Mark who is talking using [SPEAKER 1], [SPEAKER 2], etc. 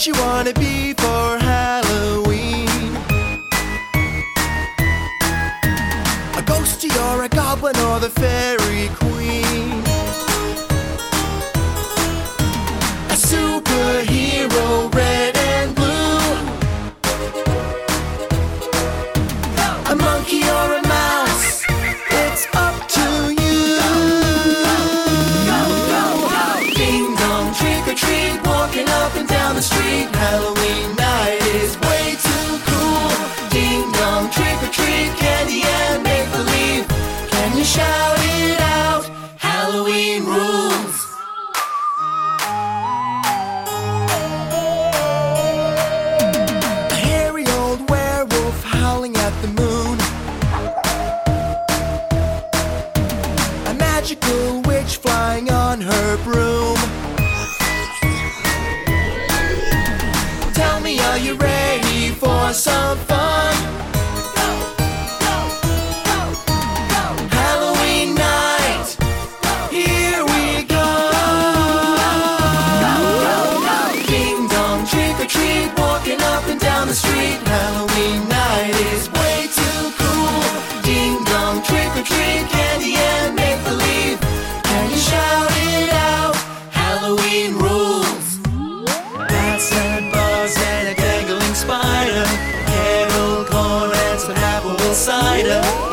[SPEAKER 1] what you wanna be for Halloween. A ghostie or a goblin or the fairy queen. Magical witch flying on her broom. Tell me, are you ready for some fun? lighter